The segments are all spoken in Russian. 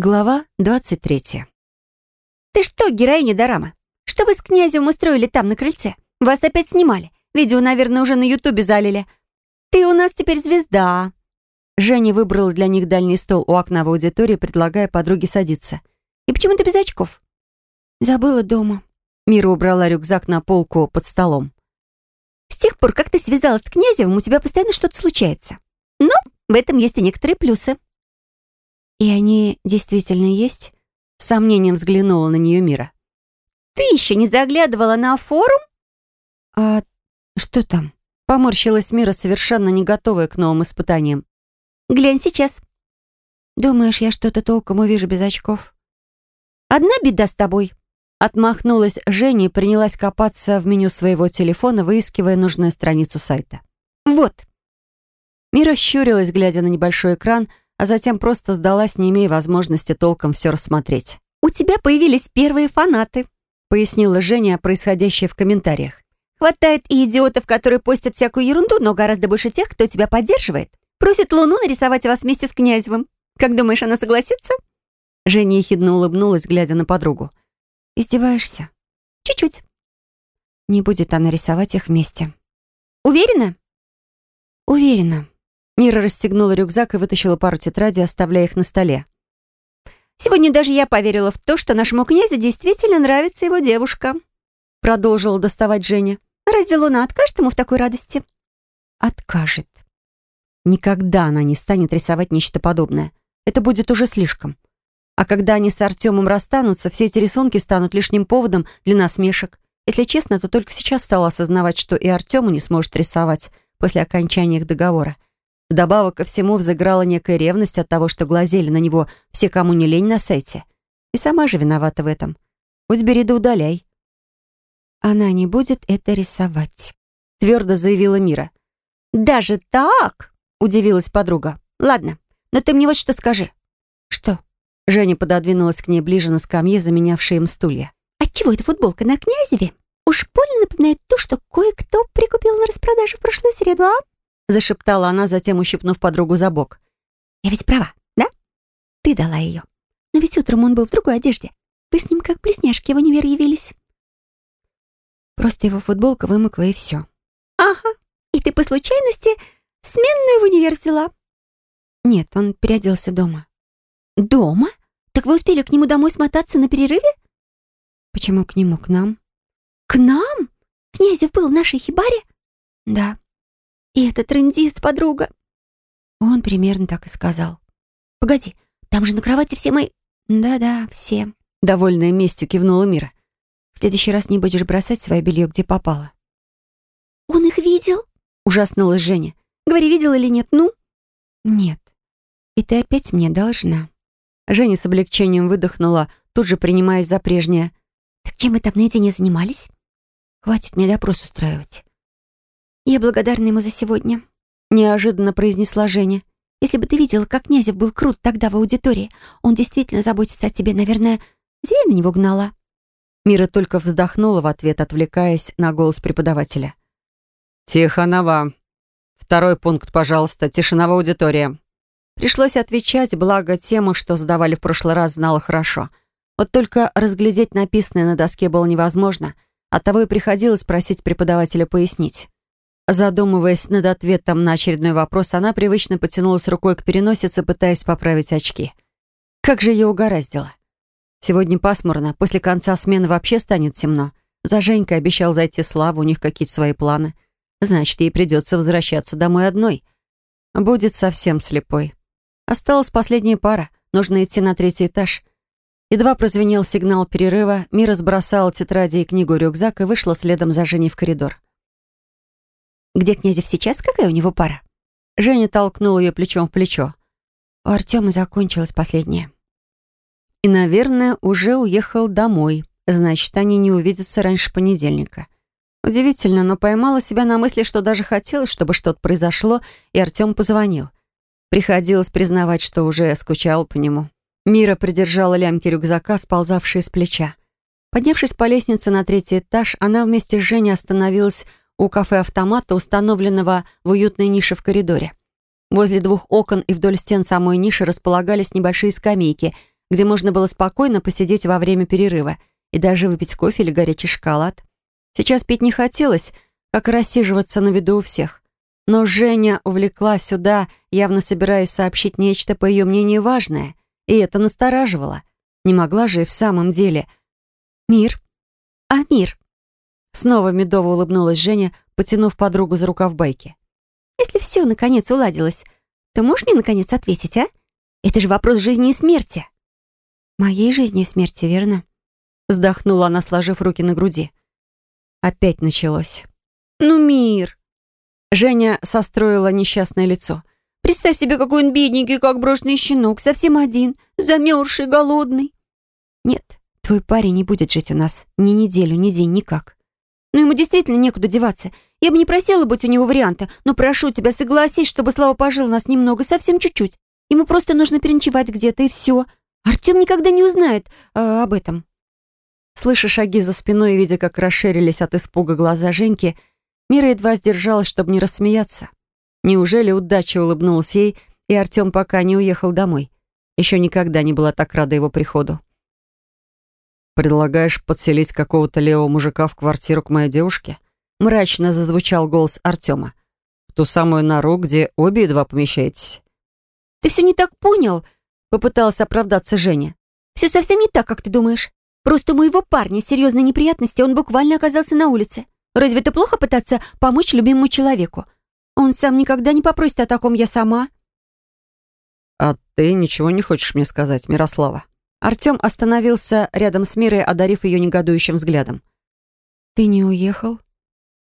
Глава 23. «Ты что, героиня Дорамы? Что вы с князем устроили там, на крыльце? Вас опять снимали. Видео, наверное, уже на Ютубе залили. Ты у нас теперь звезда». Женя выбрала для них дальний стол у окна в аудитории, предлагая подруге садиться. «И почему ты без очков?» «Забыла дома». Мира убрала рюкзак на полку под столом. «С тех пор, как ты связалась с князем, у тебя постоянно что-то случается. Но в этом есть и некоторые плюсы». «И они действительно есть?» С сомнением взглянула на нее Мира. «Ты еще не заглядывала на форум?» «А что там?» Поморщилась Мира, совершенно не готовая к новым испытаниям. «Глянь сейчас». «Думаешь, я что-то толком увижу без очков?» «Одна беда с тобой». Отмахнулась Женя и принялась копаться в меню своего телефона, выискивая нужную страницу сайта. «Вот». Мира щурилась, глядя на небольшой экран, а затем просто сдалась, не имея возможности толком все рассмотреть. «У тебя появились первые фанаты», — пояснила Женя происходящее в комментариях. «Хватает и идиотов, которые постят всякую ерунду, но гораздо больше тех, кто тебя поддерживает. Просит Луну нарисовать вас вместе с Князевым. Как думаешь, она согласится?» Женя ехидно улыбнулась, глядя на подругу. «Издеваешься?» «Чуть-чуть». «Не будет она рисовать их вместе». «Уверена?» «Уверена», Мира расстегнула рюкзак и вытащила пару тетрадей, оставляя их на столе. «Сегодня даже я поверила в то, что нашему князю действительно нравится его девушка», продолжила доставать Женя. «Разве Луна откажет ему в такой радости?» «Откажет. Никогда она не станет рисовать нечто подобное. Это будет уже слишком. А когда они с Артемом расстанутся, все эти рисунки станут лишним поводом для насмешек. Если честно, то только сейчас стала осознавать, что и Артему не сможет рисовать после окончания их договора. Вдобавок ко всему взыграла некая ревность от того, что глазели на него все, кому не лень на сайте. И сама же виновата в этом. Хоть бери да удаляй. «Она не будет это рисовать», — твердо заявила Мира. «Даже так?» — удивилась подруга. «Ладно, но ты мне вот что скажи». «Что?» Женя пододвинулась к ней ближе на скамье, заменявшей им стулья. «Отчего эта футболка на Князеве? Уж больно напоминает то, что кое-кто прикупил на распродаже в прошлую среду, а?» Зашептала она, затем ущипнув подругу за бок. «Я ведь права, да? Ты дала ее. Но ведь утром он был в другой одежде. Вы с ним как близняшки в универ явились». Просто его футболка вымокла, и все. «Ага. И ты по случайности сменную в универ взяла?» «Нет, он переоделся дома». «Дома? Так вы успели к нему домой смотаться на перерыве?» «Почему к нему? К нам?» «К нам? Князев был в нашей хибаре?» «Да». И это трындец, подруга. Он примерно так и сказал. Погоди, там же на кровати все мои... Да-да, все. Довольная местью кивнула Мира. В следующий раз не будешь бросать свое белье, где попало. Он их видел? Ужаснулась Женя. Говори, видел или нет, ну? Нет. И ты опять мне должна. Женя с облегчением выдохнула, тут же принимаясь за прежнее. Так чем вы там наедине занимались? Хватит мне допрос устраивать. «Я благодарна ему за сегодня», — неожиданно произнесла Женя. «Если бы ты видела, как Князев был крут тогда в аудитории, он действительно заботится о тебе, наверное, зря на него гнала». Мира только вздохнула в ответ, отвлекаясь на голос преподавателя. «Тихонова. Второй пункт, пожалуйста. Тишина в аудитории». Пришлось отвечать, благо тему, что задавали в прошлый раз, знала хорошо. Вот только разглядеть написанное на доске было невозможно, оттого и приходилось просить преподавателя пояснить. Задумываясь над ответом на очередной вопрос, она привычно потянулась рукой к переносице, пытаясь поправить очки. Как же ее угораздило. Сегодня пасмурно, после конца смены вообще станет темно. За Женькой обещал зайти Слава, у них какие-то свои планы. Значит, ей придется возвращаться домой одной. Будет совсем слепой. Осталась последняя пара, нужно идти на третий этаж. Едва прозвенел сигнал перерыва, Мира сбросала тетради и книгу рюкзак и вышла следом за Женей в коридор. Где Князев сейчас? Какая у него пара?» Женя толкнула ее плечом в плечо. У Артема закончилась последняя. И, наверное, уже уехал домой. Значит, они не увидятся раньше понедельника. Удивительно, но поймала себя на мысли, что даже хотелось, чтобы что-то произошло, и Артем позвонил. Приходилось признавать, что уже скучал по нему. Мира придержала лямки рюкзака, сползавшие с плеча. Поднявшись по лестнице на третий этаж, она вместе с Женей остановилась у кафе-автомата, установленного в уютной нише в коридоре. Возле двух окон и вдоль стен самой ниши располагались небольшие скамейки, где можно было спокойно посидеть во время перерыва и даже выпить кофе или горячий шоколад. Сейчас пить не хотелось, как и рассиживаться на виду у всех. Но Женя увлекла сюда, явно собираясь сообщить нечто, по ее мнению, важное. И это настораживало. Не могла же и в самом деле. «Мир? А мир?» Снова медово улыбнулась Женя, потянув подругу за рукав байки. «Если все наконец уладилось, то можешь мне наконец ответить, а? Это же вопрос жизни и смерти». «Моей жизни и смерти, верно?» Вздохнула она, сложив руки на груди. Опять началось. «Ну, мир!» Женя состроила несчастное лицо. «Представь себе, какой он бедненький, как брошенный щенок, совсем один, замерзший, голодный». «Нет, твой парень не будет жить у нас ни неделю, ни день, никак». «Ну, ему действительно некуда деваться. Я бы не просила быть у него варианта, но прошу тебя, согласись, чтобы Слава пожил у нас немного, совсем чуть-чуть. Ему просто нужно переночевать где-то, и все. Артем никогда не узнает э, об этом». Слыша шаги за спиной и видя, как расширились от испуга глаза Женьки, Мира едва сдержалась, чтобы не рассмеяться. Неужели удача улыбнулась ей, и Артем пока не уехал домой? Еще никогда не была так рада его приходу. «Предлагаешь подселить какого-то левого мужика в квартиру к моей девушке?» Мрачно зазвучал голос Артема. «В ту самую нору, где обе едва помещаетесь». «Ты все не так понял?» — попыталась оправдаться Женя. «Все совсем не так, как ты думаешь. Просто у моего парня серьезные неприятности, он буквально оказался на улице. Разве это плохо пытаться помочь любимому человеку? Он сам никогда не попросит о таком, я сама». «А ты ничего не хочешь мне сказать, Мирослава?» Артем остановился рядом с Мирой, одарив ее негодующим взглядом. «Ты не уехал?»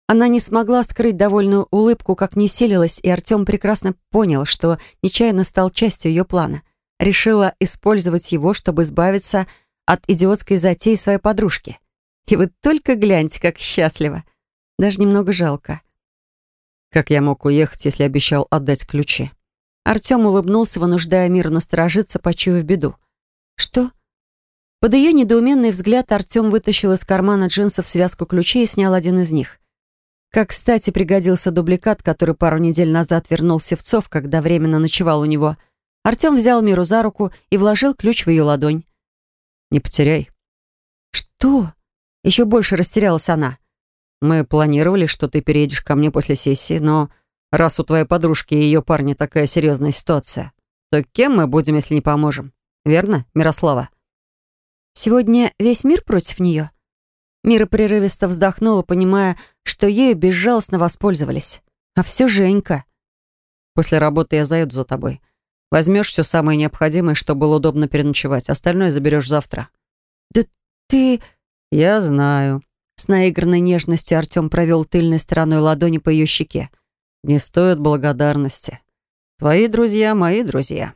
Она не смогла скрыть довольную улыбку, как не селилась, и Артем прекрасно понял, что нечаянно стал частью ее плана. Решила использовать его, чтобы избавиться от идиотской затеи своей подружки. И вы только гляньте, как счастливо. Даже немного жалко. Как я мог уехать, если обещал отдать ключи? Артем улыбнулся, вынуждая мир насторожиться, почуяв беду. «Что?» Под ее недоуменный взгляд Артем вытащил из кармана джинсов связку ключей и снял один из них. Как кстати пригодился дубликат, который пару недель назад вернул Севцов, когда временно ночевал у него. Артем взял Миру за руку и вложил ключ в ее ладонь. Не потеряй». «Что?» Еще больше растерялась она. «Мы планировали, что ты переедешь ко мне после сессии, но раз у твоей подружки и ее парня такая серьезная ситуация, то кем мы будем, если не поможем? Верно, Мирослава?» «Сегодня весь мир против нее?» Мира прерывисто вздохнула, понимая, что ею безжалостно воспользовались. А все Женька. «После работы я заеду за тобой. Возьмешь все самое необходимое, чтобы было удобно переночевать. Остальное заберешь завтра». «Да ты...» «Я знаю». С наигранной нежностью Артем провел тыльной стороной ладони по ее щеке. «Не стоит благодарности. Твои друзья — мои друзья».